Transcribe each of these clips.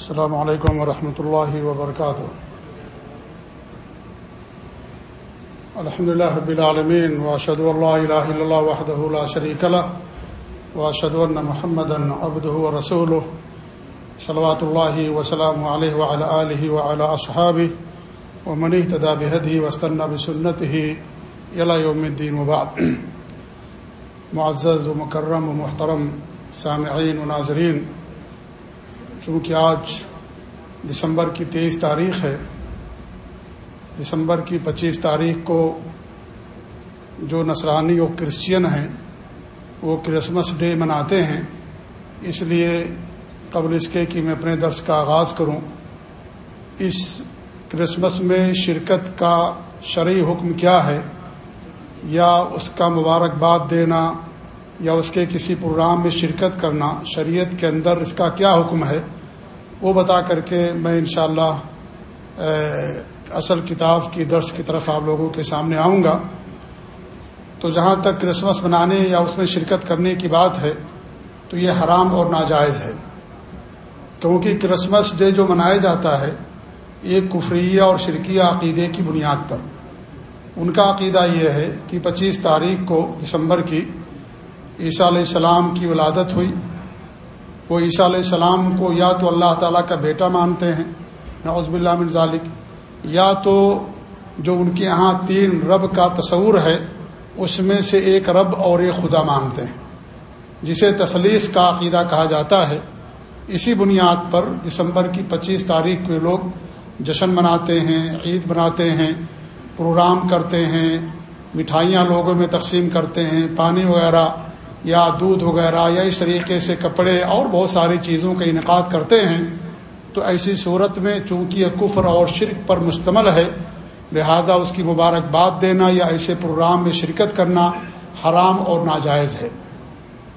السلام علیکم ورحمۃ اللہ وبرکاتہ۔ الحمد لله رب العالمين واشهد ان لا اله الا الله وحده لا شريك له واشهد ان محمدا عبده ورسوله صلوات الله وسلامه عليه وعلى اله وعلى اصحابه ومن اهتدى بهديه واستنى بسنته الى يوم الدين وبعد۔ معزز ومكرم ومحترم سامعین و ناظرین چونکہ آج دسمبر کی تیئیس تاریخ ہے، دسمبر کی پچیس تاریخ کو جو نصرانی اور کرسچین ہیں، وہ کرسمس ڈے مناتے ہیں۔ اس لیے قبل اس کے کہ میں اپنے درس کا آغاز کروں، اس کرسمس میں شرکت کا شرعی حکم کیا ہے؟ یا اس کا مبارکباد دینا یا اس کے کسی پروگرام میں شرکت کرنا، شریعت کے اندر اس کا کیا حکم ہے، وہ بتا کر کے میں انشاءاللہ اصل کتاب کی درس کی طرف آپ لوگوں کے سامنے آؤں گا۔ تو جہاں تک کرسمس منانے یا اس میں شرکت کرنے کی بات ہے، تو یہ حرام اور ناجائز ہے۔ کیونکہ کرسمس ڈے جو منایا جاتا ہے ایک کفریہ اور شرکیہ عقیدے کی بنیاد پر۔ ان کا عقیدہ یہ ہے کہ پچیس تاریخ کو دسمبر کی عیسیٰ علیہ السلام کی ولادت ہوئی۔ وہ عیسیٰ علیہ السلام کو یا تو اللہ تعالیٰ کا بیٹا مانتے ہیں، نعوذ باللہ من ذالک، یا تو جو ان کے یہاں تین رب کا تصور ہے، اس میں سے ایک رب اور ایک خدا مانتے ہیں۔ جسے تسلیس کا عقیدہ کہا جاتا ہے۔ اسی بنیاد پر دسمبر کی پچیس تاریخ کو لوگ جشن مناتے ہیں، عید مناتے ہیں، پروگرام کرتے ہیں، مٹھائیاں لوگوں میں تقسیم کرتے ہیں، پانی وغیرہ یا دودھ وغیرہ یا اس طریقے سے کپڑے اور بہت ساری چیزوں کا انعقاد کرتے ہیں، تو ایسی صورت میں چونکہ یہ کفر اور شرک پر مشتمل ہے، لہذا اس کی مبارکباد دینا یا ایسے پروگرام میں شرکت کرنا حرام اور ناجائز ہے۔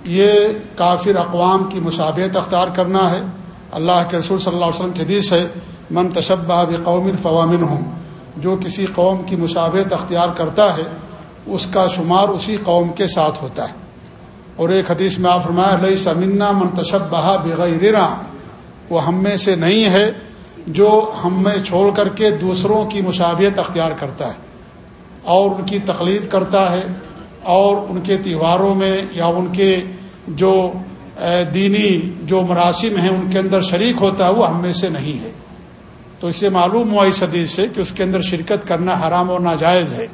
یہ کافر اقوام کی مشابہت اختیار کرنا ہے۔ اللہ کے رسول صلی اللہ علیہ وسلم کے حدیث ہے، من تشبہ بقوم فوامن ہوں جو کسی قوم کی مشابہت اختیار کرتا ہے، اس کا شمار اسی قوم کے ساتھ ہوتا ہے۔ اور ایک حدیث میں آپ فرمایا لئی سمنا منتشب بہا بغیرنا وہ ہم میں سے نہیں ہے جو ہم میں چھوڑ کر کے دوسروں کی مشابہت اختیار کرتا ہے، اور ان کی تقلید کرتا ہے، اور ان کے تہواروں میں یا ان کے جو دینی جو مراسم ہیں، ان کے اندر شریک ہوتا ہے، وہ ہم میں سے نہیں ہے۔ تو اسے معلوم ہوا اس حدیث سے کہ اس کے اندر شرکت کرنا حرام اور ناجائز ہے۔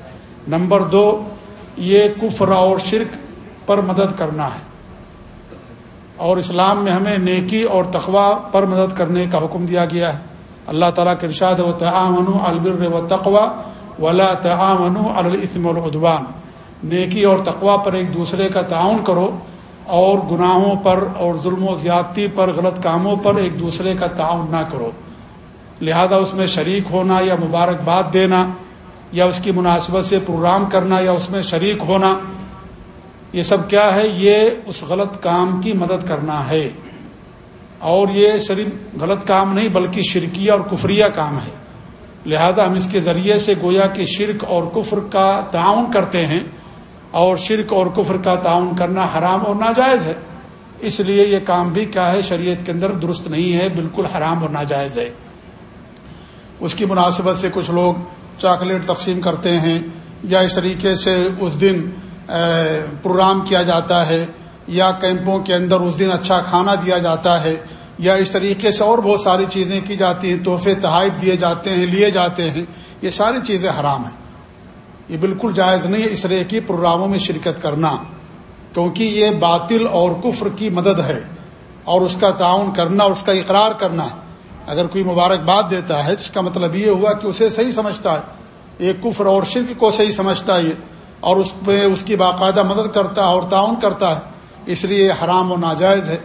نمبر دو، یہ کفر اور شرک پر مدد کرنا ہے۔ اور اسلام میں ہمیں نیکی اور تقوا پر مدد کرنے کا حکم دیا گیا ہے۔ اللہ تعالیٰ کے ارشاد و تعامن البر و تقوا ولا تعامن الاسم العدوان نیکی اور تقوا پر ایک دوسرے کا تعاون کرو اور گناہوں پر اور ظلم و زیادتی پر، غلط کاموں پر ایک دوسرے کا تعاون نہ کرو۔ لہذا اس میں شریک ہونا یا مبارکباد دینا یا اس کی مناسبت سے پروگرام کرنا یا اس میں شریک ہونا یہ سب کیا ہے؟ یہ اس غلط کام کی مدد کرنا ہے۔ اور یہ صرف غلط کام نہیں، بلکہ شرکیہ اور کفریہ کام ہے۔ لہذا ہم اس کے ذریعے سے گویا کہ شرک اور کفر کا تعاون کرتے ہیں۔ اور شرک اور کفر کا تعاون کرنا حرام اور ناجائز ہے۔ اس لیے یہ کام بھی کیا ہے؟ شریعت کے اندر درست نہیں ہے، بالکل حرام اور ناجائز ہے۔ اس کی مناسبت سے کچھ لوگ چاکلیٹ تقسیم کرتے ہیں یا اس طریقے سے اس دن پروگرام کیا جاتا ہے، یا کیمپوں کے اندر اس دن اچھا کھانا دیا جاتا ہے، یا اس طریقے سے اور بہت ساری چیزیں کی جاتی ہیں، تحفے، تحائف دیے جاتے ہیں، لیے جاتے ہیں، یہ ساری چیزیں حرام ہیں۔ یہ بالکل جائز نہیں ہے اس طرح کی پروگراموں میں شرکت کرنا، کیونکہ یہ باطل اور کفر کی مدد ہے اور اس کا تعاون کرنا اور اس کا اقرار کرنا اگر کوئی مبارکباد دیتا ہے تو اس کا مطلب یہ ہوا کہ اسے صحیح سمجھتا ہے ایک کفر اور شرک کو صحیح سمجھتا ہے، یہ اور اس پہ اس کی باقاعدہ مدد کرتا ہے اور تعاون کرتا ہے، اس لیے حرام و ناجائز ہے۔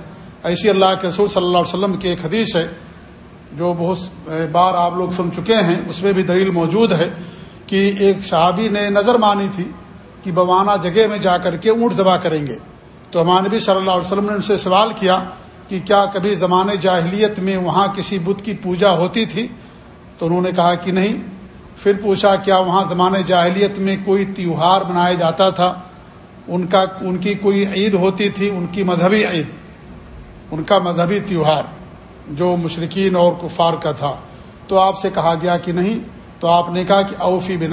ایسی اللہ کے رسول صلی اللہ علیہ وسلم کی ایک حدیث ہے، جو بہت بار آپ لوگ سن چکے ہیں، اس میں بھی دلیل موجود ہے کہ ایک صحابی نے نظر مانی تھی کہ بوانا جگہ میں جا کر کے اونٹ ذبح کریں گے۔ تو ہمارے نبی صلی اللہ علیہ وسلم نے ان سے سوال کیا کہ کیا کبھی زمانے جاہلیت میں وہاں کسی بدھ کی پوجا ہوتی تھی؟ تو انہوں نے کہا کہ نہیں پھر پوچھا کیا وہاں زمانے جاہلیت میں کوئی تیوہار منایا جاتا تھا؟ ان کا، ان کی کوئی عید ہوتی تھی؟ ان کی مذہبی عید، ان کا مذہبی تیوہار جو مشرقین اور کفار کا تھا۔ تو آپ سے کہا گیا کہ نہیں، تو آپ نے کہا کہ اوفی بے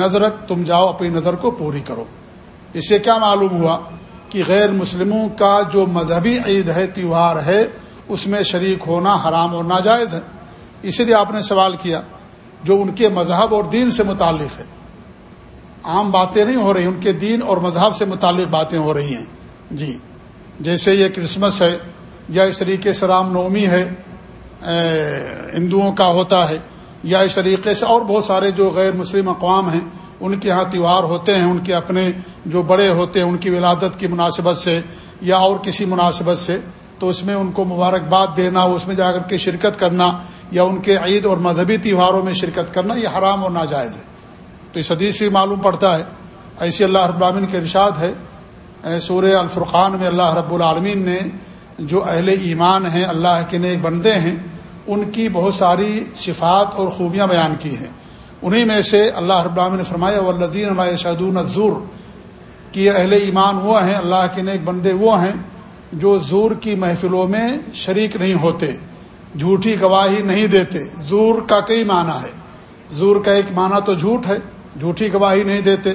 تم جاؤ اپنی نظر کو پوری کرو۔ اس سے کیا معلوم ہوا کہ غیر مسلموں کا جو مذہبی عید ہے، تیوہار ہے، اس میں شریک ہونا حرام اور ناجائز ہے۔ اسی لیے آپ نے سوال کیا جو ان کے مذہب اور دین سے متعلق ہے۔ عام باتیں نہیں ہو رہی، ان کے دین اور مذہب سے متعلق باتیں ہو رہی ہیں۔ جی جیسے یہ کرسمس ہے، یا اس طریقے سے رام نومی ہے ہندوؤں کا ہوتا ہے، یا اس طریقے سے اور بہت سارے جو غیر مسلم اقوام ہیں، ان کے ہاں تیوہار ہوتے ہیں، ان کے اپنے جو بڑے ہوتے ہیں، ان کی ولادت کی مناسبت سے یا اور کسی مناسبت سے، تو اس میں ان کو مبارکباد دینا، اس میں جا کر کے شرکت کرنا یا ان کے عید اور مذہبی تیوہاروں میں شرکت کرنا یہ حرام اور ناجائز ہے۔ تو اس حدیث سے معلوم پڑتا ہے، ایسی اللہ رب العالمین کے ارشاد ہے سورہ الفرقان میں اللہ رب العالمین نے جو اہل ایمان ہیں، اللہ کے نیک بندے ہیں، ان کی بہت ساری صفات اور خوبیاں بیان کی ہیں۔ انہی میں سے اللہ رب العالمین نے فرمایا والذین اللہ شہدون الزور کہ اہل ایمان وہ ہیں، اللہ کے نیک بندے وہ ہیں جو زور کی محفلوں میں شریک نہیں ہوتے۔ جھوٹی گواہی نہیں دیتے۔ زور کا کئی معنی ہے۔ زور کا ایک معنی تو جھوٹ ہے، جھوٹی گواہی نہیں دیتے۔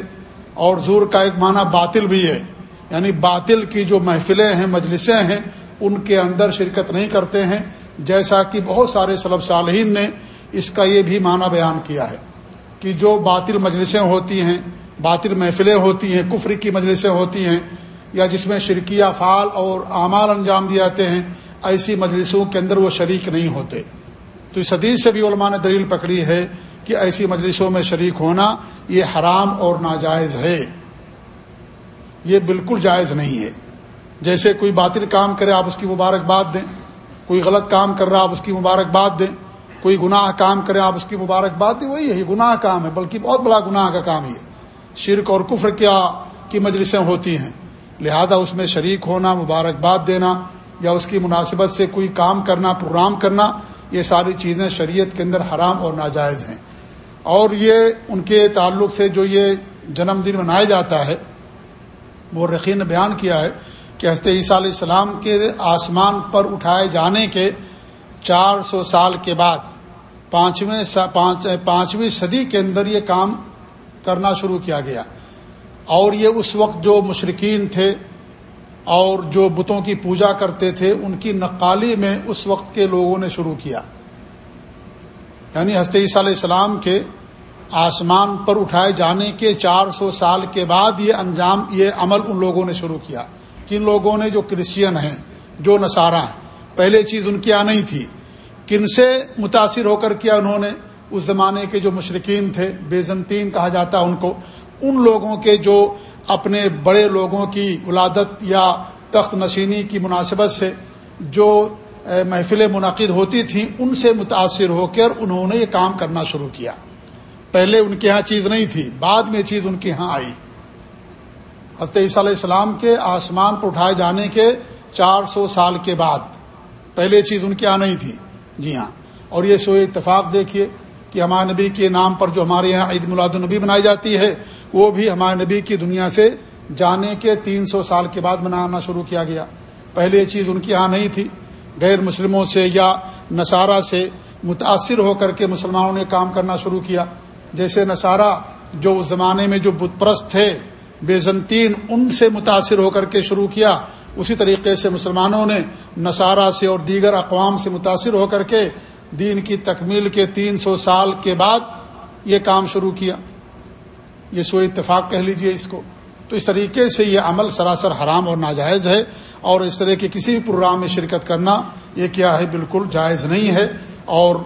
اور زور کا ایک معنی باطل بھی ہے۔ یعنی باطل کی جو محفلیں ہیں، مجلسیں ہیں، ان کے اندر شرکت نہیں کرتے ہیں۔ جیسا کہ بہت سارے صلب صالحین نے اس کا یہ بھی معنی بیان کیا ہے کہ جو باطل مجلسیں ہوتی ہیں، باطل محفلیں ہوتی ہیں، کفر کی مجلسیں ہوتی ہیں، یا جس میں شرکیہ فعال اور اعمال انجام دیے جاتے ہیں ایسی مجلسوں کے اندر وہ شریک نہیں ہوتے۔ تو اس حدیث سے بھی علماء نے دلیل پکڑی ہے کہ ایسی مجلسوں میں شریک ہونا یہ حرام اور ناجائز ہے۔ یہ بالکل جائز نہیں ہے۔ جیسے کوئی باطل کام کرے آپ اس کی مبارکباد دیں، کوئی غلط کام کر رہا آپ اس کی مبارکباد دیں، کوئی گناہ کام کرے آپ اس کی مبارکباد دیں، وہی ہے گناہ کام ہے، بلکہ بہت بڑا گناہ کا کام یہ شرک اور کفر کیا کی مجلسیں ہوتی ہیں، لہذا اس میں شریک ہونا، مبارکباد دینا یا اس کی مناسبت سے کوئی کام کرنا، پروگرام کرنا، یہ ساری چیزیں شریعت کے اندر حرام اور ناجائز ہیں۔ اور یہ ان کے تعلق سے جو یہ جنم دن منایا جاتا ہے وہ رقین نے بیان کیا ہے کہ حضرت عیسیٰ علیہ السلام کے آسمان پر اٹھائے جانے کے چار سو سال کے بعد، پانچویں پانچویں صدی کے اندر یہ کام کرنا شروع کیا گیا۔ اور یہ اس وقت جو مشرقین تھے اور جو بتوں کی پوجا کرتے تھے، ان کی نقالی میں اس وقت کے لوگوں نے شروع کیا۔ یعنی حضرت عیسیٰ علیہ السلام کے آسمان پر اٹھائے جانے کے چار سو سال کے بعد یہ انجام، یہ عمل ان لوگوں نے شروع کیا۔ کن لوگوں نے؟ جو کرسچین ہیں، جو نصارہ ہیں۔ پہلے چیز ان کی آ نہیں تھی۔ کن سے متاثر ہو کر کیا انہوں نے؟ اس زمانے کے جو مشرقین تھے، بیزنطین کہا جاتا ان کو۔ ان لوگوں کے جو اپنے بڑے لوگوں کی ولادت یا تخت نشینی کی مناسبت سے جو محفلیں منعقد ہوتی تھیں، ان سے متاثر ہو کر انہوں نے یہ کام کرنا شروع کیا۔ پہلے ان کے ہاں چیز نہیں تھی، بعد میں چیز ان کے ہاں آئی۔ حضرت عیسیٰ علیہ السلام کے آسمان پر اٹھائے جانے کے چار سو سال کے بعد پہلے چیز ان کے یہاں نہیں تھی۔ جی ہاں۔ اور یہ سو اتفاق دیکھیے کہ ہمارے نبی کے نام پر جو ہمارے یہاں عید میلاد النبی منائی جاتی ہے وہ بھی ہمارے نبی کی دنیا سے جانے کے تین سو سال کے بعد منانا شروع کیا گیا۔ پہلے یہ چیز ان کے یہاں نہیں تھی۔ غیر مسلموں سے یا نصارہ سے متاثر ہو کر کے مسلمانوں نے کام کرنا شروع کیا۔ جیسے نصارہ جو اس زمانے میں جو بت پرست تھے، بیزنطین ان سے متاثر ہو کر کے شروع کیا۔ اسی طریقے سے مسلمانوں نے نصارہ سے اور دیگر اقوام سے متاثر ہو کر کے دین کی تکمیل کے تین سو سال کے بعد یہ کام شروع کیا۔ یہ سو اتفاق کہہ لیجیے اس کو۔ تو اس طریقے سے یہ عمل سراسر حرام اور ناجائز ہے اور اس طرح کے کسی بھی پروگرام میں شرکت کرنا یہ کیا ہے بالکل جائز نہیں ہے اور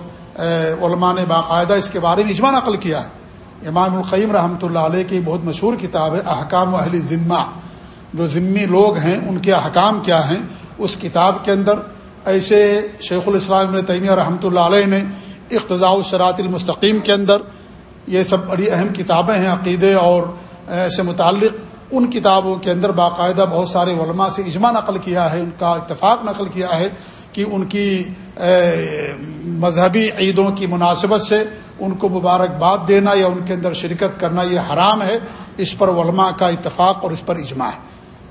علماء نے باقاعدہ اس کے بارے میں اجمان عقل کیا ہے۔ امام القیم رحمۃ اللہ علیہ کی بہت مشہور کتاب ہے، احکام و اہل ذمہ۔ جو ذمی لوگ ہیں، ان کے احکام کیا ہیں؟ اس کتاب کے اندر ایسے شیخ الاسلام تیمیہ رحمۃ اللہ علیہ نے اقتضاء الشراط المستقیم کے اندر یہ سب بڑی اہم کتابیں ہیں، عقیدے اور سے متعلق۔ ان کتابوں کے اندر باقاعدہ بہت سارے علماء سے اجماع نقل کیا ہے، ان کا اتفاق نقل کیا ہے کہ ان کی مذہبی عیدوں کی مناسبت سے ان کو مبارکباد دینا یا ان کے اندر شرکت کرنا یہ حرام ہے۔ اس پر علماء کا اتفاق اور اس پر اجماع ہے۔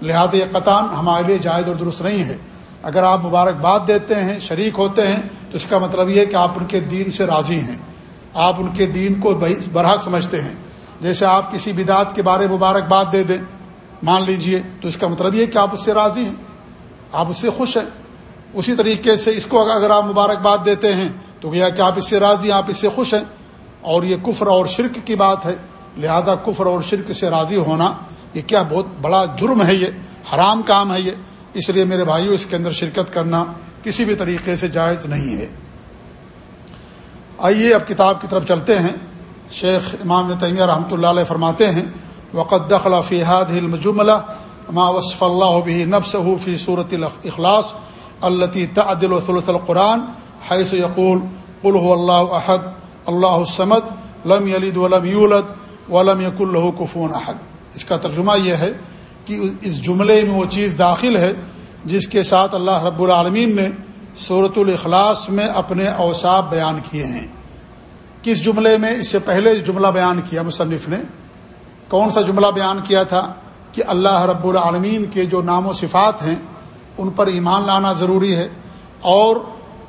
لہٰذا یہ قطان ہمارے لیے جائز اور درست نہیں ہے۔ اگر آپ مبارکباد دیتے ہیں، شریک ہوتے ہیں، تو اس کا مطلب یہ ہے کہ آپ ان کے دین سے راضی ہیں۔ آپ ان کے دین کو برحق سمجھتے ہیں۔ جیسے آپ کسی بدعت کے بارے مبارکباد دے دیں، مان لیجیے، تو اس کا مطلب یہ کہ آپ اس سے راضی ہیں۔ آپ اس سے خوش ہیں۔ اسی طریقے سے اس کو اگر آپ مبارکباد دیتے ہیں، تو کیا کہ آپ اس سے راضی ہیں، آپ اس سے خوش ہیں۔ اور یہ کفر اور شرک کی بات ہے۔ لہذا کفر اور شرک سے راضی ہونا، یہ کیا بہت بڑا جرم ہے یہ۔ حرام کام ہے یہ۔ اس لیے میرے بھائیوں اس کے اندر شرکت کرنا کسی بھی طریقے سے جائز نہیں ہے۔ آئیے اب کتاب کی طرف چلتے ہیں۔ شیخ امام تیمیہ رحمۃ اللہ علیہ فرماتے ہیں وقت دخل فی حل جملہ ما وصف اللہ بھی نفس فی صورت الاخلاص التی تعدل وثلث القرآن حیث یقول قل هو اللہ احد اللہ السمد، لم یلد ولم یولد ولم یق اللہ کفون احد اس کا ترجمہ یہ ہے کہ اس جملے میں وہ چیز داخل ہے جس کے ساتھ اللہ رب العالمین نے صورت الاخلاص میں اپنے اوصاف بیان کیے ہیں۔ کس جملے میں اس سے پہلے جملہ بیان کیا مصنف نے؟ کون سا جملہ بیان کیا تھا کہ اللہ رب العالمین کے جو نام و صفات ہیں، ان پر ایمان لانا ضروری ہے اور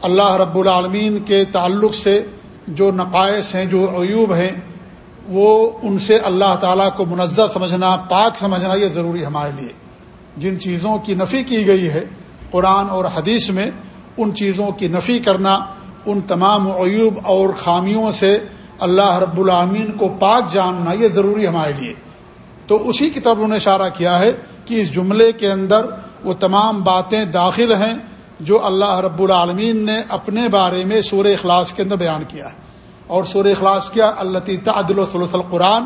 اللہ رب العالمین کے تعلق سے جو نقائص ہیں، جو عیوب ہیں، وہ ان سے اللہ تعالیٰ کو منزہ سمجھنا، پاک سمجھنا یہ ضروری ہمارے لیے۔ جن چیزوں کی نفی کی گئی ہے، قرآن اور حدیث میں ان چیزوں کی نفی کرنا، ان تمام عیوب اور خامیوں سے اللہ رب العامین کو پاک جاننا یہ ضروری ہمارے لیے۔ تو اسی کی طرف انہوں نے اشارہ کیا ہے کہ اس جملے کے اندر وہ تمام باتیں داخل ہیں جو اللہ رب العالمین نے اپنے بارے میں سور اخلاص کے اندر بیان کیا ہے۔ اور سور اخلاص کیا؟ اللہ تعدل و صلی القرآن،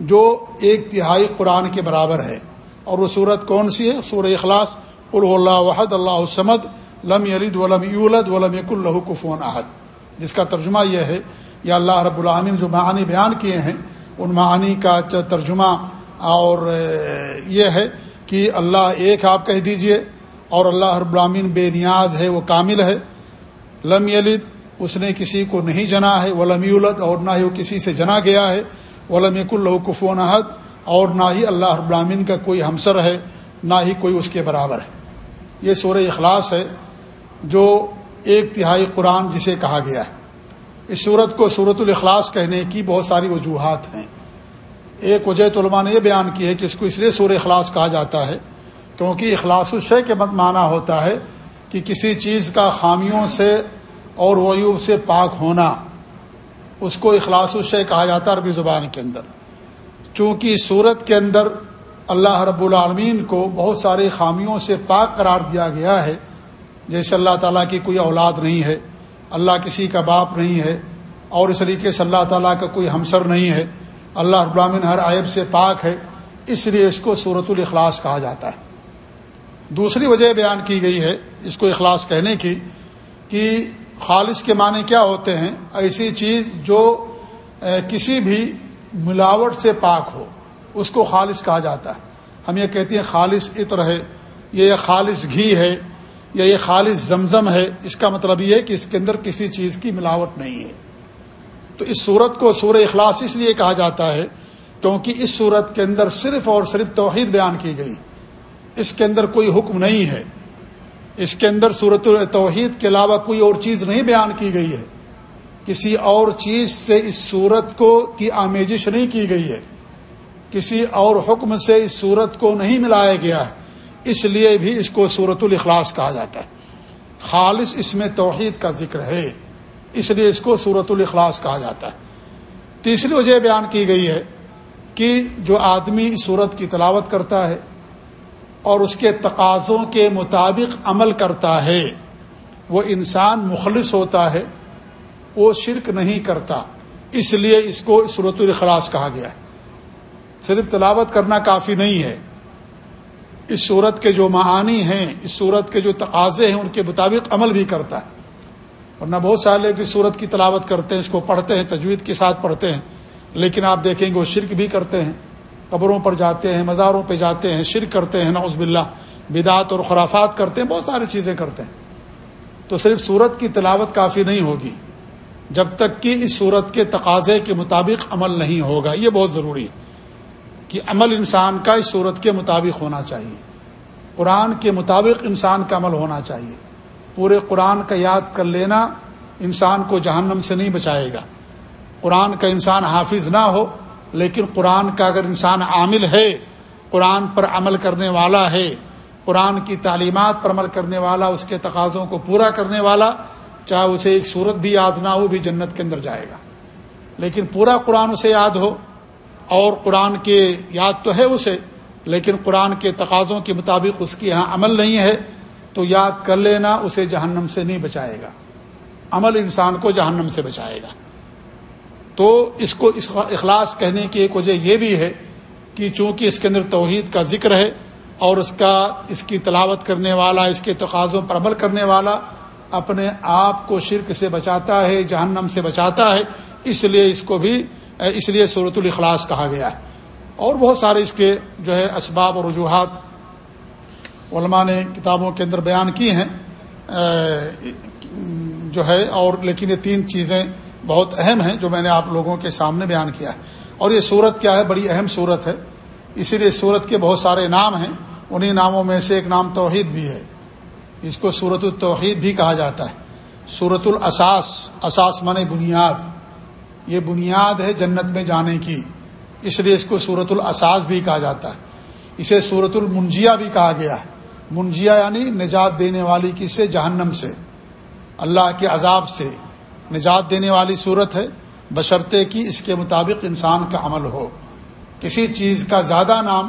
جو ایک تہائی قرآن کے برابر ہے۔ اور وہ صورت کون سی ہے؟ سور اخلاص اللہ وحد، اللہ وسمد لم یلد ولم یولد ولم یق اللہ کفون احد جس کا ترجمہ یہ ہے، یا اللہ رب العامن جو معانی بیان کیے ہیں، ان معانی کا ترجمہ اور یہ ہے کہ اللہ ایک آپ کہہ دیجیے، اور اللہ رب العامین بے نیاز ہے، وہ کامل ہے۔ لم یلد اس نے کسی کو نہیں جنا ہے۔ ولم یولد اور نہ ہی وہ کسی سے جنا گیا ہے۔ ولم یق اللہ کفون احد اور نہ ہی اللہ رب العامین کا کوئی ہمسر ہے، نہ ہی کوئی اس کے برابر ہے۔ یہ سورہ اخلاص ہے۔ جو ایک تہائی قرآن جسے کہا گیا ہے۔ اس صورت کو صورت الاخلاص کہنے کی بہت ساری وجوہات ہیں۔ ایک وجہ علماء نے یہ بیان کی ہے کہ اس کو اس لیے سور اخلاص کہا جاتا ہے کیونکہ اخلاص الشے کے مت معنی ہوتا ہے کہ کسی چیز کا خامیوں سے اور ویوب سے پاک ہونا۔ اس کو اخلاص الشے کہا جاتا ہے عربی زبان کے اندر۔ چونکہ اس صورت کے اندر اللہ رب العالمین کو بہت سارے خامیوں سے پاک قرار دیا گیا ہے جیسے اللہ تعالیٰ کی کوئی اولاد نہیں ہے، اللہ کسی کا باپ نہیں ہے، اور اس طریقے سے اللہ تعالیٰ کا کوئی ہمسر نہیں ہے، اللہ ابراہین ہر عیب سے پاک ہے، اس لیے اس کو صورت الاخلاص کہا جاتا ہے۔ دوسری وجہ بیان کی گئی ہے اس کو اخلاص کہنے کی، کہ خالص کے معنی کیا ہوتے ہیں؟ ایسی چیز جو کسی بھی ملاوٹ سے پاک ہو، اس کو خالص کہا جاتا ہے۔ ہم یہ کہتے ہیں خالص عطر ہے، یہ خالص گھی ہے یا یہ خالص زمزم ہے، اس کا مطلب یہ ہے کہ اس کے اندر کسی چیز کی ملاوٹ نہیں ہے۔ تو اس صورت کو سورہ اخلاص اس لیے کہا جاتا ہے کیونکہ اس صورت کے اندر صرف اور صرف توحید بیان کی گئی۔ اس کے اندر کوئی حکم نہیں ہے۔ اس کے اندر صورت توحید کے علاوہ کوئی اور چیز نہیں بیان کی گئی ہے۔ کسی اور چیز سے اس صورت کو کی آمیزش نہیں کی گئی ہے۔ کسی اور حکم سے اس صورت کو نہیں ملایا گیا ہے۔ اس لیے بھی اس کو صورت الاخلاص کہا جاتا ہے۔ خالص اس میں توحید کا ذکر ہے، اس لیے اس کو صورت الاخلاص کہا جاتا ہے۔ تیسری وجہ بیان کی گئی ہے کہ جو آدمی صورت کی تلاوت کرتا ہے اور اس کے تقاضوں کے مطابق عمل کرتا ہے، وہ انسان مخلص ہوتا ہے، وہ شرک نہیں کرتا۔ اس لیے اس کو صورت الاخلاص کہا گیا ہے۔ صرف تلاوت کرنا کافی نہیں ہے اس صورت کے جو معانی ہیں، اس صورت کے جو تقاضے ہیں، ان کے مطابق عمل بھی کرتا ہے۔ ورنہ بہت سارے لوگ اس صورت کی تلاوت کرتے ہیں، اس کو پڑھتے ہیں، تجوید کے ساتھ پڑھتے ہیں۔ لیکن آپ دیکھیں گے وہ شرک بھی کرتے ہیں۔ قبروں پر جاتے ہیں، مزاروں پہ جاتے ہیں، شرک کرتے ہیں، نعوذ باللہ۔ بدعت اور خرافات کرتے ہیں، بہت ساری چیزیں کرتے ہیں۔ تو صرف صورت کی تلاوت کافی نہیں ہوگی، جب تک کہ اس صورت کے تقاضے کے مطابق عمل نہیں ہوگا۔ یہ بہت ضروری ہے۔ کہ عمل انسان کا اس صورت کے مطابق ہونا چاہیے۔ قرآن کے مطابق انسان کا عمل ہونا چاہیے۔ پورے قرآن کا یاد کر لینا انسان کو جہنم سے نہیں بچائے گا۔ قرآن کا انسان حافظ نہ ہو، لیکن قرآن کا اگر انسان عامل ہے، قرآن پر عمل کرنے والا ہے، قرآن کی تعلیمات پر عمل کرنے والا، اس کے تقاضوں کو پورا کرنے والا، چاہے اسے ایک صورت بھی یاد نہ ہو، بھی جنت کے اندر جائے گا۔ لیکن پورا قرآن اسے یاد ہو اور قرآن کے یاد تو ہے اسے، لیکن قرآن کے تقاضوں کے مطابق اس کی یہاں عمل نہیں ہے، تو یاد کر لینا اسے جہنم سے نہیں بچائے گا۔ عمل انسان کو جہنم سے بچائے گا۔ تو اس کو اخلاص کہنے کی ایک وجہ یہ بھی ہے کہ چونکہ اس کے اندر توحید کا ذکر ہے اور اس کا اس کی تلاوت کرنے والا، اس کے تقاضوں پر عمل کرنے والا اپنے آپ کو شرک سے بچاتا ہے، جہنم سے بچاتا ہے، اس لیے اس کو بھی اس لیے صورت الاخلاص کہا گیا ہے۔ اور بہت سارے اس کے جو ہے اسباب اور رجوہات علماء نے کتابوں کے اندر بیان کی ہیں۔ جو ہے، اور لیکن یہ تین چیزیں بہت اہم ہیں جو میں نے آپ لوگوں کے سامنے بیان کیا ہے۔ اور یہ صورت کیا ہے؟ بڑی اہم صورت ہے۔ اسی لیے صورت کے بہت سارے نام ہیں۔ انہی ناموں میں سے ایک نام توحید بھی ہے۔ اس کو صورت التوحید بھی کہا جاتا ہے۔ صورت الاساس، اساس من بنیاد۔ یہ بنیاد ہے جنت میں جانے کی۔ اس لیے اس کو صورت الاساس بھی کہا جاتا ہے۔ اسے صورت المنجیا بھی کہا گیا ہے۔ منجیا یعنی نجات دینے والی کس سے جہنم سے۔ اللہ کے عذاب سے۔ نجات دینے والی صورت ہے۔ بشرطے کی اس کے مطابق انسان کا عمل ہو۔ کسی چیز کا زیادہ نام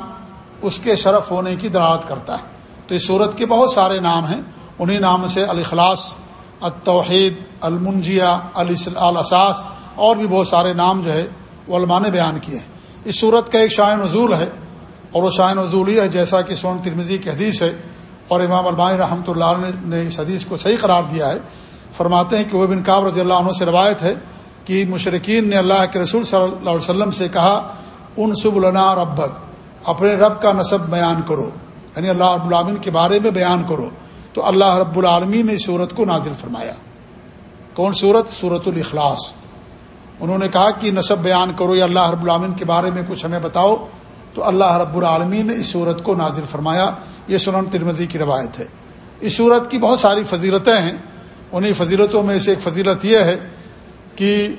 اس کے شرف ہونے کی دلالت کرتا ہے۔ تو اس صورت کے بہت سارے نام ہیں۔ انہی نام سے الاخلاص، التوحید المنجیا الاساس اور بھی بہت سارے نام جو ہے علماء نے بیان کیے ہیں۔ اس صورت کا ایک شاع نزول ہے اور وہ شاع نزول یہ ہے، جیسا کہ سون ترمزی کی حدیث ہے اور امام البانی رحمۃ اللہ نے اس حدیث کو صحیح قرار دیا ہے۔ فرماتے ہیں کہ وہ بن کاب رضی اللہ عنہ سے روایت ہے کہ مشرقین نے اللہ کے رسول صلی اللہ علیہ وسلم سے کہا، ان سب النا ربک، اپنے رب کا نصب بیان کرو۔ یعنی اللہ رب العالمین کے بارے میں بیان کرو۔ تو اللہ رب العالمین نے اس صورت کو نازل فرمایا۔ کون صورت؟ صورت الاخلاص انہوں نے کہا کہ نصب بیان کرو یا اللہ رب العالمین کے بارے میں کچھ ہمیں بتاؤ، تو اللہ رب العالمین نے اس صورت کو نازل فرمایا۔ یہ سنن ترمزی کی روایت ہے۔ اس صورت کی بہت ساری فضیلتیں ہیں۔ انہیں فضیلتوں میں سے ایک فضیلت یہ ہے کہ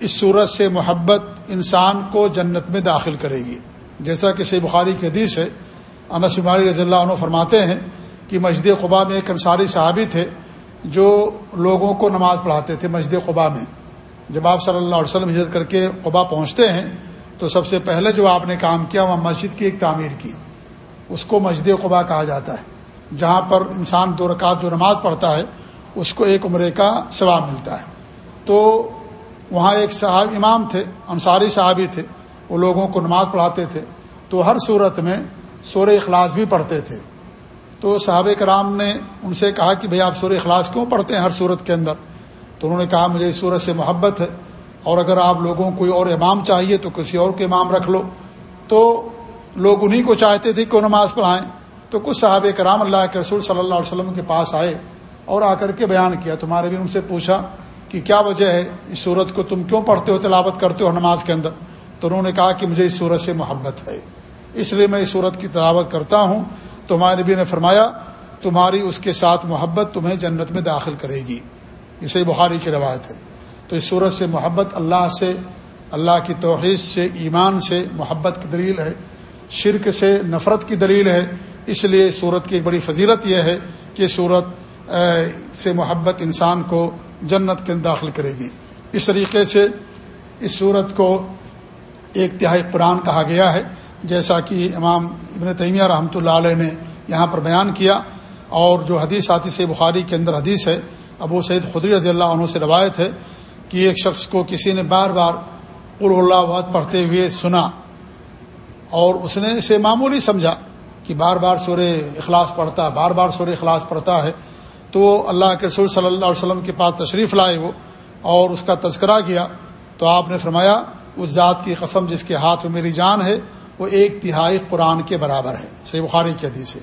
اس صورت سے محبت انسان کو جنت میں داخل کرے گی۔ جیسا کہ سی بخاری کی حدیث ہے۔ انس عماری رضی اللہ عنہ فرماتے ہیں کہ مسجد قبا میں ایک انصاری صحابی تھے۔ جو لوگوں کو نماز پڑھاتے تھے مسجد قبا میں۔ جب آپ صلی اللہ علیہ وسلم ہجرت کر کے قبا پہنچتے ہیں، تو سب سے پہلے جو آپ نے کام کیا وہ مسجد کی ایک تعمیر کی۔ اس کو مسجد قبا کہا جاتا ہے۔ جہاں پر انسان دو رکعت جو نماز پڑھتا ہے، اس کو ایک عمرے کا ثواب ملتا ہے۔ تو وہاں ایک صاحب امام تھے، انصاری صحابی تھے، وہ لوگوں کو نماز پڑھاتے تھے۔ تو ہر صورت میں سور اخلاص بھی پڑھتے تھے۔ تو صحابہ کرام نے ان سے کہا کہ بھئی آپ سور اخلاص کیوں پڑھتے ہیں ہر صورت کے اندر؟ تو انہوں نے کہا مجھے اس صورت سے محبت ہے اور اگر آپ لوگوں کو کوئی اور امام چاہیے تو کسی اور کے امام رکھ لو۔ تو لوگ انہیں کو چاہتے تھے کہ وہ نماز پڑھائیں۔ تو کچھ صحابہ کرام اللہ کے رسول صلی اللہ علیہ وسلم کے پاس آئے اور آ کر کے بیان کیا۔ تمہارے بھی ان سے پوچھا کہ کیا وجہ ہے اس صورت کو تم کیوں پڑھتے ہو، تلاوت کرتے ہو نماز کے اندر؟ تو انہوں نے کہا کہ مجھے اس صورت سے محبت ہے۔ اس لیے میں اس صورت کی تلاوت کرتا ہوں۔ تو ہمارے نبی نے فرمایا، تمہاری اس کے ساتھ محبت تمہیں جنت میں داخل کرے گی۔ اسے بخاری کی روایت ہے۔ تو اس صورت سے محبت اللہ سے، اللہ کی توحید سے، ایمان سے محبت کی دلیل ہے۔ شرک سے نفرت کی دلیل ہے۔ اس لیے اس صورت کی ایک بڑی فضیلت یہ ہے کہ صورت سے محبت انسان کو جنت کے داخل کرے گی۔ اس طریقے سے اس صورت کو ایک تہائی قرآن کہا گیا ہے۔ جیسا کہ امام ابن تیمیہ رحمۃ اللہ علیہ نے یہاں پر بیان کیا اور جو حدیث آتی سے بخاری کے اندر حدیث ہے، ابو سعید خدری رضی اللہ عنہ سے روایت ہے کہ ایک شخص کو کسی نے بار بار قر اللہ وحد پڑھتے ہوئے سنا اور اس نے اسے معمولی سمجھا کہ بار بار سور اخلاص پڑھتا ہے، بار بار سور اخلاص پڑھتا ہے۔ تو اللہ کے رسول صلی اللہ علیہ وسلم کے پاس تشریف لائے وہ اور اس کا تذکرہ کیا۔ تو آپ نے فرمایا، اس ذات کی قسم جس کے ہاتھ میں میری جان ہے وہ ایک تہائی قرآن کے برابر ہے۔ صحیح بخاری کی حدیث ہے۔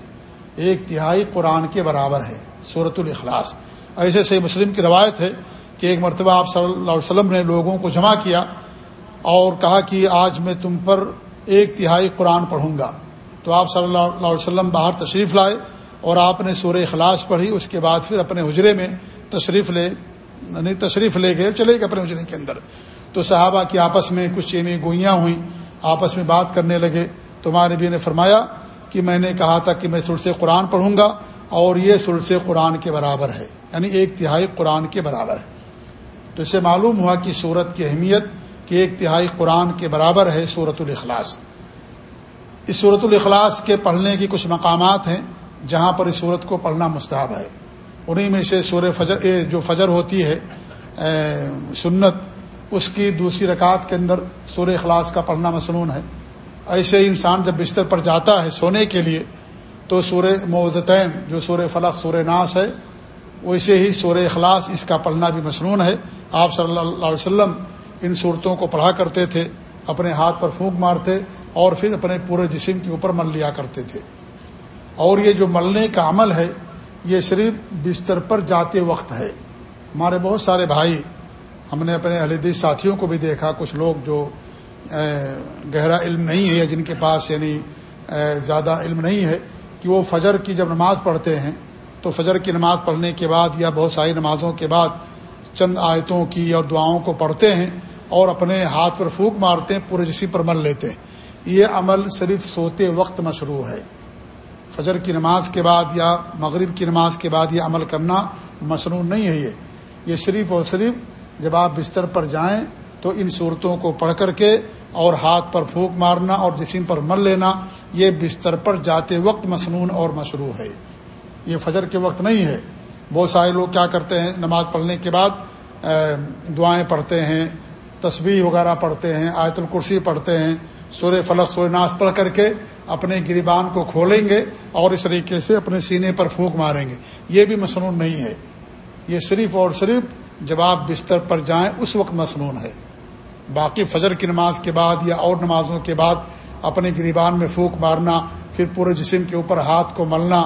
ایک تہائی قرآن کے برابر ہے۔ صورت الاخلاص ایسے صحیح مسلم کی روایت ہے کہ ایک مرتبہ آپ صلی اللہ علیہ وسلم نے لوگوں کو جمع کیا اور کہا کہ آج میں تم پر ایک تہائی قرآن پڑھوں گا۔ تو آپ صلی اللہ علیہ وسلم باہر تشریف لائے اور آپ نے سورہ اخلاص پڑھی۔ اس کے بعد پھر اپنے حجرے میں تشریف لے یعنی تشریف لے گئے، چلے گئے اپنے حجرے کے اندر۔ تو صحابہ کی آپس میں کچھ چیمیں گوئیاں ہوئیں۔ آپس میں بات کرنے لگے۔ تو ہمارے نبی نے فرمایا کہ میں نے کہا تھا کہ میں سلس قرآن پڑھوں گا اور یہ سلس قرآن کے برابر ہے۔ یعنی ایک تہائی قرآن کے برابر ہے۔ تو اسے معلوم ہوا کہ صورت کی اہمیت کہ ایک تہائی قرآن کے برابر ہے صورت الاخلاص۔ اس صورت الاخلاص کے پڑھنے کی کچھ مقامات ہیں جہاں پر اس صورت کو پڑھنا مستحب ہے۔ انہیں میں سے سور فجر جو فجر ہوتی ہے سنت اس کی دوسری رکعت کے اندر سور اخلاص کا پڑھنا مصنون ہے۔ ایسے ہی انسان جب بستر پر جاتا ہے سونے کے لیے، تو سور موزتین جو سور فلق سور ناس ہے، ویسے ہی سور اخلاص اس کا پڑھنا بھی مصنون ہے۔ آپ صلی اللہ علیہ وسلم ان صورتوں کو پڑھا کرتے تھے، اپنے ہاتھ پر پھونک مارتے اور پھر اپنے پورے جسم کے اوپر مل لیا کرتے تھے۔ اور یہ جو ملنے کا عمل ہے، یہ صرف بستر پر جاتے وقت ہے۔ ہمارے بہت سارے بھائی ہم نے اپنے اہل ساتھیوں کو بھی دیکھا، کچھ لوگ جو گہرا علم نہیں ہے جن کے پاس یعنی زیادہ علم نہیں ہے، کہ وہ فجر کی جب نماز پڑھتے ہیں، تو فجر کی نماز پڑھنے کے بعد یا بہت ساری نمازوں کے بعد چند آیتوں کی اور دعاؤں کو پڑھتے ہیں اور اپنے ہاتھ پر پھونک مارتے ہیں، پورے جسم پر مل لیتے ہیں۔ یہ عمل صرف سوتے وقت مشروع ہے۔ فجر کی نماز کے بعد یا مغرب کی نماز کے بعد یہ عمل کرنا مصنوع نہیں ہے یہ۔ یہ صرف اور صرف جب آپ بستر پر جائیں تو ان صورتوں کو پڑھ کر کے اور ہاتھ پر پھونک مارنا اور جسم پر مل لینا، یہ بستر پر جاتے وقت مصنون اور مشروع ہے۔ یہ فجر کے وقت نہیں ہے۔ بہت سارے لوگ کیا کرتے ہیں، نماز پڑھنے کے بعد دعائیں پڑھتے ہیں، تسبیح وغیرہ پڑھتے ہیں، آیت الکرسی پڑھتے ہیں سور فلق سور ناس پڑھ کر کے اپنے گریبان کو کھولیں گے اور اس طریقے سے اپنے سینے پر پھونک ماریں گے۔ یہ بھی مصنون نہیں ہے۔ یہ صرف اور صرف جب آپ بستر پر جائیں، اس وقت مصنون ہے۔ باقی فجر کی نماز کے بعد یا اور نمازوں کے بعد اپنے گریبان میں پھونک مارنا، پھر پورے جسم کے اوپر ہاتھ کو ملنا،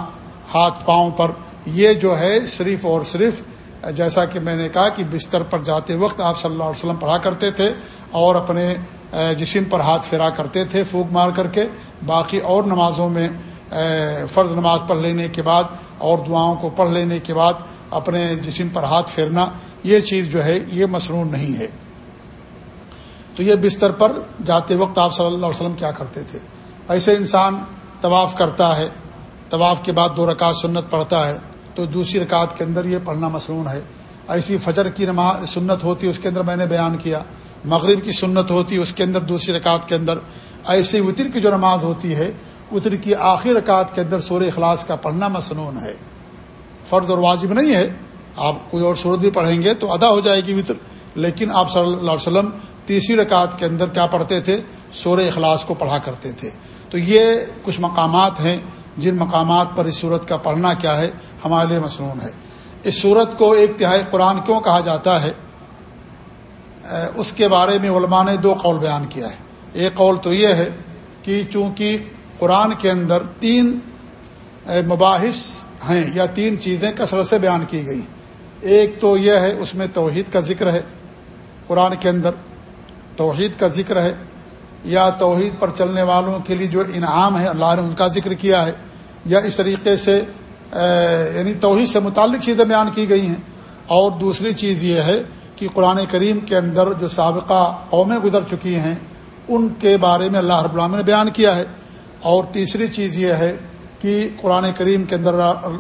ہاتھ پاؤں پر، یہ جو ہے صرف اور صرف، جیسا کہ میں نے کہا کہ بستر پر جاتے وقت آپ صلی اللہ علیہ وسلم پڑھا کرتے تھے اور اپنے جسم پر ہاتھ پھیرا کرتے تھے پھونک مار کر کے۔ باقی اور نمازوں میں فرض نماز پڑھ لینے کے بعد اور دعاؤں کو پڑھ لینے کے بعد اپنے جسم پر ہاتھ پھیرنا یہ چیز جو ہے، یہ مصنون نہیں ہے۔ تو یہ بستر پر جاتے وقت آپ صلی اللہ علیہ وسلم کیا کرتے تھے؟ ایسے انسان طواف کرتا ہے، طواف کے بعد دو رکعت سنت پڑھتا ہے، تو دوسری رکعت کے اندر یہ پڑھنا مصنون ہے۔ ایسی فجر کی نماز سنت ہوتی ہے اس کے اندر میں نے بیان کیا۔ مغرب کی سنت ہوتی ہے اس کے اندر دوسری رکعت کے اندر۔ ایسی وطر کی جو نماز ہوتی ہے، وطر کی آخری رکعت کے اندر سور اخلاص کا پڑھنا مصنون ہے۔ فرض اور واجب نہیں ہے۔ آپ کوئی اور صورت بھی پڑھیں گے تو ادا ہو جائے گی وطر۔ لیکن آپ صلی اللہ علیہ وسلم تیسری رکعت کے اندر کیا پڑھتے تھے؟ سور اخلاص کو پڑھا کرتے تھے۔ تو یہ کچھ مقامات ہیں جن مقامات پر اس صورت کا پڑھنا کیا ہے، ہمارے لیے مصنون ہے۔ اس صورت کو ایک تہائی قرآن کیوں کہا جاتا ہے؟ اس کے بارے میں علماء نے دو قول بیان کیا ہے۔ ایک قول تو یہ ہے کہ چونکہ قرآن کے اندر تین مباحث ہیں یا تین چیزیں کثرت سے بیان کی گئی۔ ایک تو یہ ہے، اس میں توحید کا ذکر ہے، قرآن کے اندر توحید کا ذکر ہے، یا توحید پر چلنے والوں کے لیے جو انعام ہے، اللہ نے ان کا ذکر کیا ہے، یا اس طریقے سے یعنی توحید سے متعلق چیزیں بیان کی گئی ہیں۔ اور دوسری چیز یہ ہے کہ قرآن کریم کے اندر جو سابقہ قومیں گزر چکی ہیں، ان کے بارے میں اللہ رب العالمین نے بیان کیا ہے۔ اور تیسری چیز یہ ہے کہ قرآن کریم کے اندر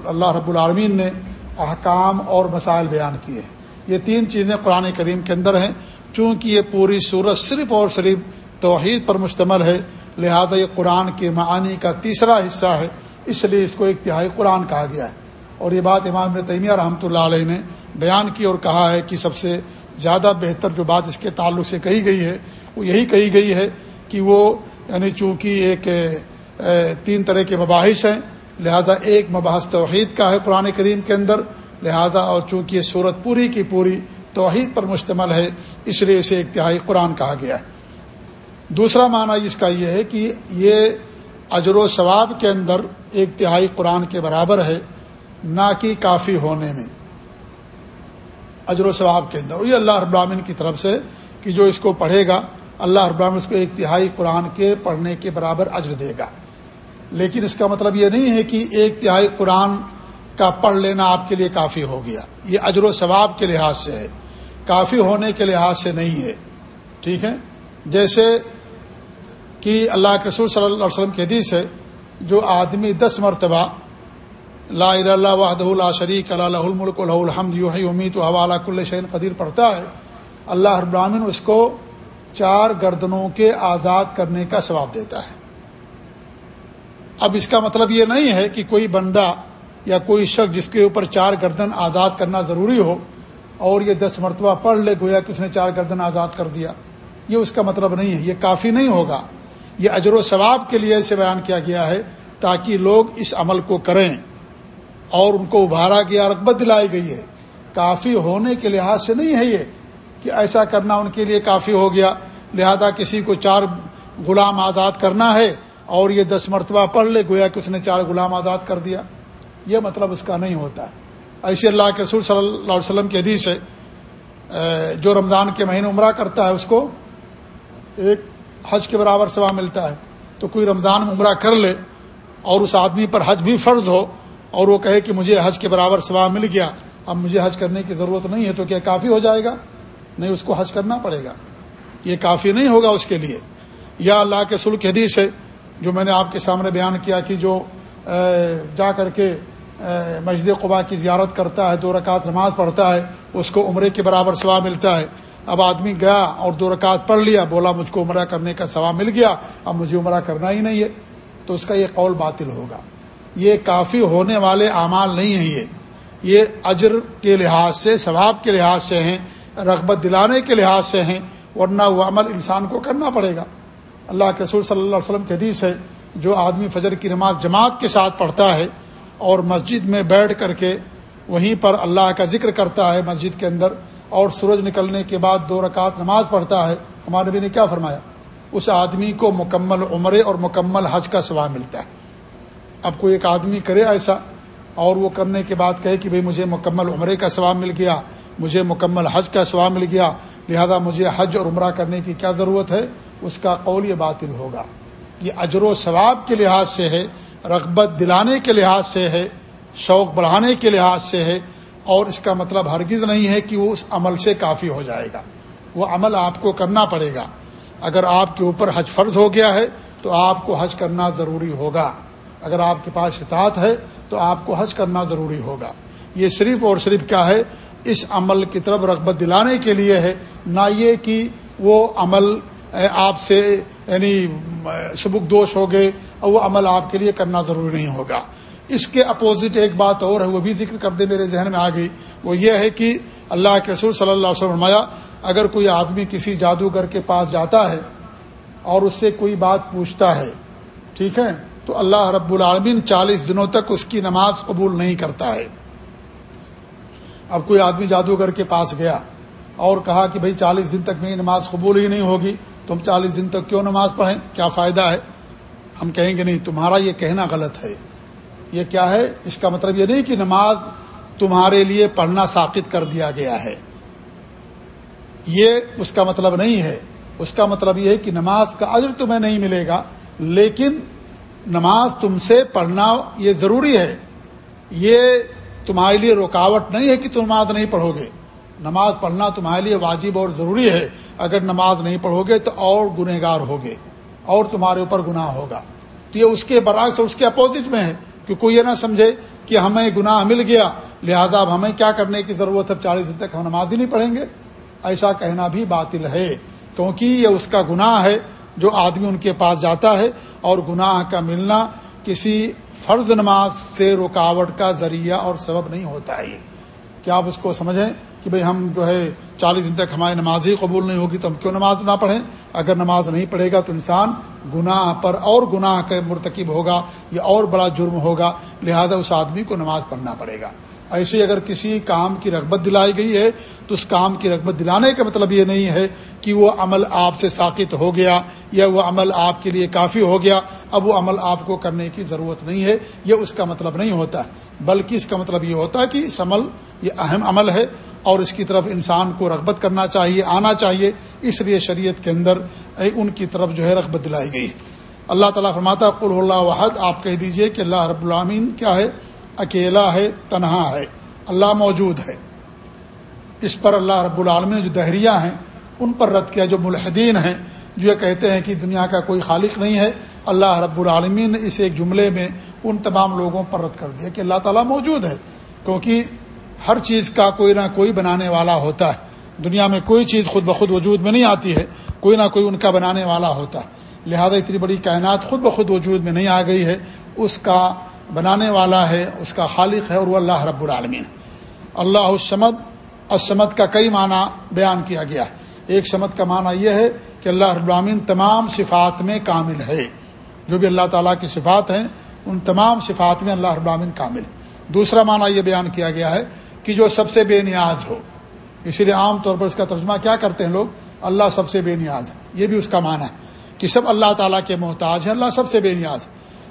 اللہ رب العالمین نے احکام اور مسائل بیان کیے یہ تین چیزیں قرآن کریم کے اندر ہیں۔ چونکہ یہ پوری صورت صرف اور صرف توحید پر مشتمل ہے، لہذا یہ قرآن کے معانی کا تیسرا حصہ ہے۔ اس لیے اس کو ایک تہائی قرآن کہا گیا ہے۔ اور یہ بات امام تیمیہ رحمۃ اللہ علیہ نے بیان کی اور کہا ہے کہ سب سے زیادہ بہتر جو بات اس کے تعلق سے کہی گئی ہے، وہ یہی کہی گئی ہے کہ وہ یعنی چونکہ ایک تین طرح کے مباحث ہیں لہذا ایک مباحث توحید کا ہے قرآن کریم کے اندر۔ لہذا اور چونکہ یہ صورت پوری کی پوری توحید پر مشتمل ہے، اس لیے اسے ایک تہائی قرآن کہا گیا ہے۔ دوسرا معنی اس کا یہ ہے کہ یہ اجر و ثواب کے اندر ایک تہائی قرآن کے برابر ہے، نہ کہ کافی ہونے میں۔ اجر و ثواب کے اندر۔ اور یہ اللہ ابراہین کی طرف سے کہ جو اس کو پڑھے گا، اللہ ابراہین اس کو ایک تہائی قرآن کے پڑھنے کے برابر اجر دے گا۔ لیکن اس کا مطلب یہ نہیں ہے کہ ایک تہائی قرآن کا پڑھ لینا آپ کے لیے کافی ہو گیا۔ یہ اجر و ثواب کے لحاظ سے ہے۔ کافی ہونے کے لحاظ سے نہیں ہے۔ ٹھیک ہے؟ جیسے کہ اللہ کے رسول صلی اللہ علیہ وسلم کی حدیث ہے، جو آدمی دس مرتبہ لا اللہ وحدہ اللہ شریک اللہ الملک الہ الحمد یوہی امید و حوالہ کل شعین قدیر پڑھتا ہے۔ اللہ ابراہین اس کو چار گردنوں کے آزاد کرنے کا ثواب دیتا ہے۔ اب اس کا مطلب یہ نہیں ہے کہ کوئی بندہ یا کوئی شخص جس کے اوپر چار گردن آزاد کرنا ضروری ہو اور یہ دس مرتبہ پڑھ لے گویا کہ اس نے چار گردن آزاد کر دیا، یہ اس کا مطلب نہیں ہے، یہ کافی نہیں ہوگا۔ یہ اجر و ثواب کے لیے اسے بیان کیا گیا ہے تاکہ لوگ اس عمل کو کریں۔ اور ان کو ابھارا گیا رغبت دلائی گئی ہے۔ کافی ہونے کے لحاظ سے نہیں ہے یہ کہ ایسا کرنا ان کے لیے کافی ہو گیا، لہذا کسی کو چار غلام آزاد کرنا ہے۔ اور یہ دس مرتبہ پڑھ لے، گویا کہ اس نے چار غلام آزاد کر دیا۔ یہ مطلب اس کا نہیں ہوتا۔ ایسے اللہ کے رسول صلی اللہ علیہ وسلم کی حدیث ہے جو رمضان کے مہینے عمرہ کرتا ہے، اس کو ایک حج کے برابر سوا ملتا ہے۔ تو کوئی رمضان میں عمرہ کر لے اور اس آدمی پر حج بھی فرض ہو اور وہ کہے کہ مجھے حج کے برابر سوا مل گیا، اب مجھے حج کرنے کی ضرورت نہیں ہے تو کیا کافی ہو جائے گا؟ نہیں، اس کو حج کرنا پڑے گا۔ یہ کافی نہیں ہوگا اس کے لیے۔ یا اللہ کے سلک حدیث ہے جو میں نے آپ کے سامنے بیان کیا کہ جو جا کر کے مسجد قبا کی زیارت کرتا ہے، دو رکعت نماز پڑھتا ہے، اس کو عمرے کے برابر ثواب ملتا ہے۔ اب آدمی گیا اور دو رکعت پڑھ لیا، بولا مجھ کو عمرہ کرنے کا ثواب مل گیا، اب مجھے عمرہ کرنا ہی نہیں ہے۔ تو اس کا یہ قول باطل ہوگا۔ یہ کافی ہونے والے اعمال نہیں ہیں یہ۔ یہ اجر کے لحاظ سے، ثواب کے لحاظ سے ہیں، رغبت دلانے کے لحاظ سے ہیں، ورنہ وہ عمل انسان کو کرنا پڑے گا۔ اللہ کے رسول صلی اللہ علیہ وسلم کی حدیث ہے، جو آدمی فجر کی نماز جماعت کے ساتھ پڑھتا ہے اور مسجد میں بیٹھ کر کے وہیں پر اللہ کا ذکر کرتا ہے مسجد کے اندر اور سورج نکلنے کے بعد دو رکعت نماز پڑھتا ہے، ہمارے بھی نے کیا فرمایا؟ اس آدمی کو مکمل عمرے اور مکمل حج کا ثواب ملتا ہے۔ اب کوئی ایک آدمی کرے ایسا اور وہ کرنے کے بعد کہے کہ بھئی مجھے مکمل عمرے کا ثواب مل گیا، مجھے مکمل حج کا ثواب مل گیا، لہذا مجھے حج اور عمرہ کرنے کی کیا ضرورت ہے؟ اس کا قول یہ باطل ہوگا۔ یہ اجر و ثواب کے لحاظ سے ہے، رغبت دلانے کے لحاظ سے ہے، شوق بڑھانے کے لحاظ سے ہے، اور اس کا مطلب ہرگز نہیں ہے کہ وہ اس عمل سے کافی ہو جائے گا۔ وہ عمل آپ کو کرنا پڑے گا۔ اگر آپ کے اوپر حج فرض ہو گیا ہے تو آپ کو حج کرنا ضروری ہوگا۔ اگر آپ کے پاس اطاعت ہے تو آپ کو حج کرنا ضروری ہوگا۔ یہ صرف اور صرف کیا ہے، اس عمل کی طرف رغبت دلانے کے لیے ہے، نہ یہ کہ وہ عمل آپ سے یعنی سبک دوش ہو گئے، اور وہ عمل آپ کے لیے کرنا ضروری نہیں ہوگا۔ اس کے اپوزٹ ایک بات اور ہے، وہ بھی ذکر کر دے میرے ذہن میں آ گئی۔ وہ یہ ہے کہ اللہ کے رسول صلی اللہ علیہ وسلم فرمایا، اگر کوئی آدمی کسی جادوگر کے پاس جاتا ہے اور اس سے کوئی بات پوچھتا ہے، ٹھیک ہے، تو اللہ رب العالمین چالیس دنوں تک اس کی نماز قبول نہیں کرتا ہے۔ اب کوئی آدمی جادوگر کے پاس گیا اور کہا کہ بھئی چالیس دن تک میری نماز قبول ہی نہیں ہوگی تم چالیس دن تک کیوں نماز پڑھیں؟ کیا فائدہ ہے؟ ہم کہیں گے نہیں، تمہارا یہ کہنا غلط ہے۔ یہ کیا ہے؟ اس کا مطلب یہ نہیں کہ نماز تمہارے لیے پڑھنا ثابت کر دیا گیا ہے۔ یہ اس کا مطلب نہیں ہے۔ اس کا مطلب یہ ہے کہ نماز کا عجر تمہیں نہیں ملے گا، لیکن نماز تم سے پڑھنا یہ ضروری ہے۔ یہ تمہارے لیے رکاوٹ نہیں ہے کہ تم نماز نہیں پڑھو گے۔ نماز پڑھنا تمہارے لیے واجب اور ضروری ہے۔ اگر نماز نہیں پڑھو گے تو اور گنہ گار ہوگے، اور تمہارے اوپر گناہ ہوگا۔ تو یہ اس کے برعکس اس کے اپوزٹ میں ہے کہ کوئی یہ نہ سمجھے کہ ہمیں گناہ مل گیا، لہذا اب ہمیں کیا کرنے کی ضرورت ہے؟ چالیس دن تک ہم نماز ہی نہیں پڑھیں گے۔ ایسا کہنا بھی باطل ہے، کیونکہ یہ اس کا گناہ ہے جو آدمی ان کے پاس جاتا ہے۔ اور گناہ کا ملنا کسی فرض نماز سے رکاوٹ کا ذریعہ اور سبب نہیں ہوتا ہے۔ کیا آپ اس کو سمجھیں؟ کہ بھئی ہم جو ہے چالیس دن تک ہماری نماز ہی قبول نہیں ہوگی تو ہم کیوں نماز نہ پڑھیں؟ اگر نماز نہیں پڑھے گا تو انسان گناہ پر اور گناہ کا مرتکب ہوگا یا اور بڑا جرم ہوگا، لہذا اس آدمی کو نماز پڑھنا پڑے گا۔ ایسے اگر کسی کام کی رغبت دلائی گئی ہے تو اس کام کی رغبت دلانے کا مطلب یہ نہیں ہے کہ وہ عمل آپ سے ساقت ہو گیا یا وہ عمل آپ کے لیے کافی ہو گیا۔ اب وہ عمل آپ کو کرنے کی ضرورت نہیں ہے، یہ اس کا مطلب نہیں ہوتا۔ بلکہ اس کا مطلب یہ ہوتا ہے کہ اس عمل، یہ اہم عمل ہے۔ اور اس کی طرف انسان کو رغبت کرنا چاہیے، آنا چاہیے۔ اس لیے شریعت کے اندر ان کی طرف جو ہے رغبت دلائی گئی۔ اللہ تعالیٰ فرماتا قل اللہ وحد آپ کہہ دیجیے کہ اللہ رب العامین کیا ہے؟ اکیلا ہے، تنہا ہے۔ اللہ موجود ہے۔ اس پر اللہ رب العالمین جو دہریہ ہیں، ان پر رد کیا، جو ملحدین ہیں، جو یہ کہتے ہیں کہ دنیا کا کوئی خالق نہیں ہے، اللہ رب العالمین نے اس ایک جملے میں ان تمام لوگوں پر رد کر دیا کہ اللہ تعالیٰ موجود ہے۔ کیونکہ ہر چیز کا کوئی نہ کوئی بنانے والا ہوتا ہے۔ دنیا میں کوئی چیز خود بخود وجود میں نہیں آتی ہے، کوئی نہ کوئی ان کا بنانے والا ہوتا ہے۔ لہذا اتنی بڑی کائنات خود بخود وجود میں نہیں آ گئی ہے، اس کا بنانے والا ہے، اس کا خالق ہے اور وہ اللہ رب العالمین۔ اللہ السمد اسمد کا کئی معنی بیان کیا گیا۔ ایک سمد کا معنی یہ ہے کہ اللہ رب العالمین تمام صفات میں کامل ہے۔ جو بھی اللہ تعالیٰ کی صفات ہیں، ان تمام صفات میں اللہ رب العالمین کامل۔ دوسرا معنی یہ بیان کیا گیا ہے کہ جو سب سے بے نیاز ہو۔ اسی لیے عام طور پر اس کا ترجمہ کیا کرتے ہیں لوگ؟ اللہ سب سے بے نیاز ہے۔ یہ بھی اس کا معنی ہے کہ سب اللہ تعالیٰ کے محتاج ہیں، اللہ سب سے بے نیاز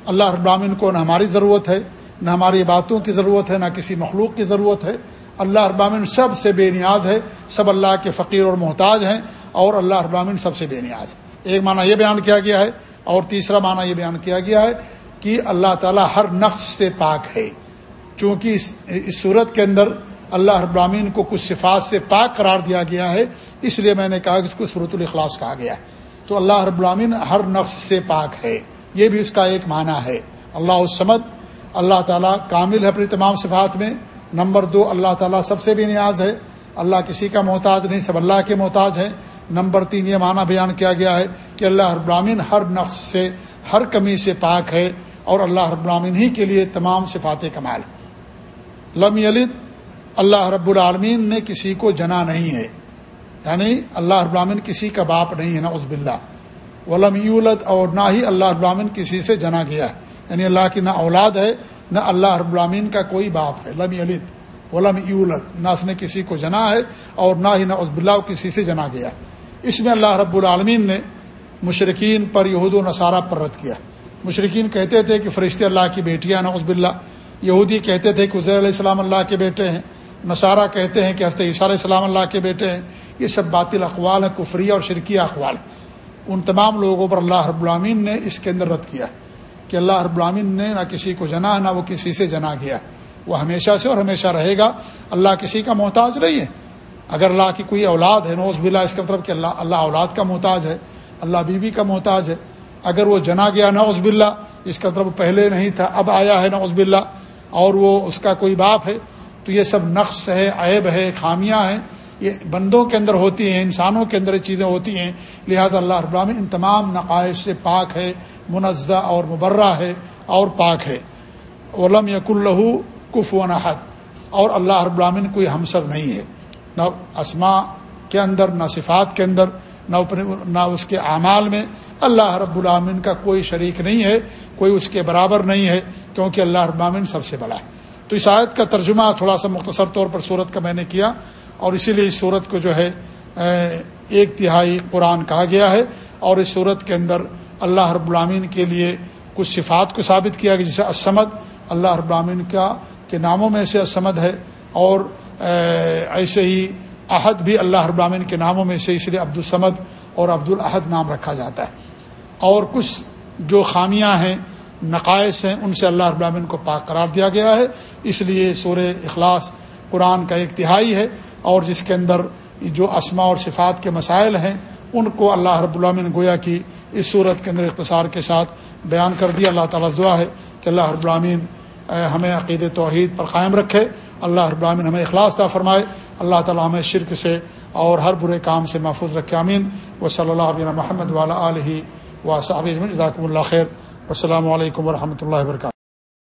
اللہ ابراہین کو نہ ہماری ضرورت ہے، نہ ہماری باتوں کی ضرورت ہے، نہ کسی مخلوق کی ضرورت ہے۔ اللہ ابراہین سب سے بے نیاز ہے، سب اللہ کے فقیر اور محتاج ہیں اور اللہ ابراہین سب سے بے نیاز ایک معنی یہ بیان کیا گیا ہے اور تیسرا معنی یہ بیان کیا گیا ہے کہ اللہ تعالیٰ ہر نقص سے پاک ہے۔ چونکہ اس صورت کے اندر اللہ ابراہین کو کچھ صفات سے پاک قرار دیا گیا ہے، اس لیے میں نے کہا کہ اس کو صورت الاخلاص کہا گیا ہے۔ تو اللہ رب ہر نفس سے پاک ہے۔ یہ بھی اس کا ایک معنی ہے۔ اللہ السمد اللہ تعالیٰ کامل ہے اپنی تمام صفات میں۔ نمبر دو، اللہ تعالیٰ سب سے بھی نیاز ہے۔ اللہ کسی کا محتاج نہیں، سب اللہ کے محتاج ہیں۔ نمبر تین، یہ معنی بیان کیا گیا ہے کہ اللہ رب ہر نفس سے، ہر کمی سے پاک ہے اور اللہ رب ہی کے لیے تمام صفات کمال۔ لم یلد، اللہ رب العالمین نے کسی کو جنا نہیں ہے۔ یعنی اللہ ابراہین کسی کا باپ نہیں ہے نا عزب اللہ ولم یولد اور نہ ہی اللہ ابراہین کسی سے جنا گیا ہے۔ یعنی اللہ کی نہ اولاد ہے، نہ اللہ ابراہین کا کوئی باپ ہے۔ لم یلد، ولم یولد، نہ اس نے کسی کو جنا ہے اور نہ ہی نہ عزب اللہ کسی سے جنا گیا۔ اس میں اللہ رب العالمین نے مشرقین پر یہود و نصارہ پر رد کیا۔ مشرقین کہتے تھے کہ فرشتے اللہ کی بیٹیاں نہ عزب اللہ یہودی کہتے تھے کہ عزیر علیہ السلام اللہ کے بیٹے ہیں، نصارہ کہتے ہیں کہ حضرت عیسیٰ علیہ السلام اللہ کے بیٹے ہیں۔ یہ سب باطل اقوال ہیں، کفری اور شرکی اقوال ان تمام لوگوں پر اللہ رب العامین نے اس کے اندر رد کیا کہ اللہ رب العامین نے نہ کسی کو جنا، نہ وہ کسی سے جنا گیا۔ وہ ہمیشہ سے اور ہمیشہ رہے گا۔ اللہ کسی کا محتاج نہیں ہے۔ اگر اللہ کی کوئی اولاد ہے نوز بلا اس کا مطلب کہ اللہ اللہ اولاد کا محتاج ہے، اللہ بیوی بی کا محتاج ہے۔ اگر وہ جنا گیا نوز بلّہ اس کا مطلب پہلے نہیں تھا، اب آیا ہے نوز بلّہ اور وہ اس کا کوئی باپ ہے، تو یہ سب نقص ہے، عیب ہے، خامیاں ہیں۔ یہ بندوں کے اندر ہوتی ہیں، انسانوں کے اندر چیزیں ہوتی ہیں۔ لہذا اللہ ابراہم ان تمام نقائص سے پاک ہے، منزہ اور مبرہ ہے اور پاک ہے۔ علم یق اللہ کف و نحد اور اللہ ابراہین کوئی ہمسر نہیں ہے۔ نہ اسما کے اندر، نہ صفات کے اندر، نہ نہ اس کے اعمال میں اللہ رب العامن کا کوئی شریک نہیں ہے، کوئی اس کے برابر نہیں ہے، کیونکہ اللہ ابامن سب سے بڑا ہے۔ تو اس آیت کا ترجمہ تھوڑا سا مختصر طور پر صورت کا میں نے کیا، اور اسی لیے اس صورت کو جو ہے ایک تہائی قرآن کہا گیا ہے، اور اس صورت کے اندر اللہ رب العامین کے لیے کچھ صفات کو ثابت کیا گیا جسے اسمد اللہ رب العامین کا، کے ناموں میں سے اسمد ہے، اور ایسے ہی عہد بھی اللہ رب العامین کے ناموں میں سے، اس لیے عبد السمد اور عبد نام رکھا جاتا ہے۔ اور کچھ جو خامیاں ہیں، نقائص ہیں، ان سے اللہ رب العالمین کو پاک قرار دیا گیا ہے۔ اس لیے سور اخلاص قرآن کا ایک تہائی ہے اور جس کے اندر جو اسما اور صفات کے مسائل ہیں، ان کو اللہ رب العالمین گویا کی اس صورت کے اندر اختصار کے ساتھ بیان کر دیا۔ اللہ تعالیٰ دعا ہے کہ اللہ رب العالمین ہمیں عقید توحید پر قائم رکھے۔ اللہ رب العالمین ہمیں اخلاص طا فرمائے۔ اللہ تعالیٰ ہمیں شرک سے اور ہر برے کام سے محفوظ رکھے۔ امین و صلی اللہ علیہ محمد والا علیہ و اجمن جزاکم اللہ خیر السلام علیکم ورحمۃ اللہ وبرکاتہ۔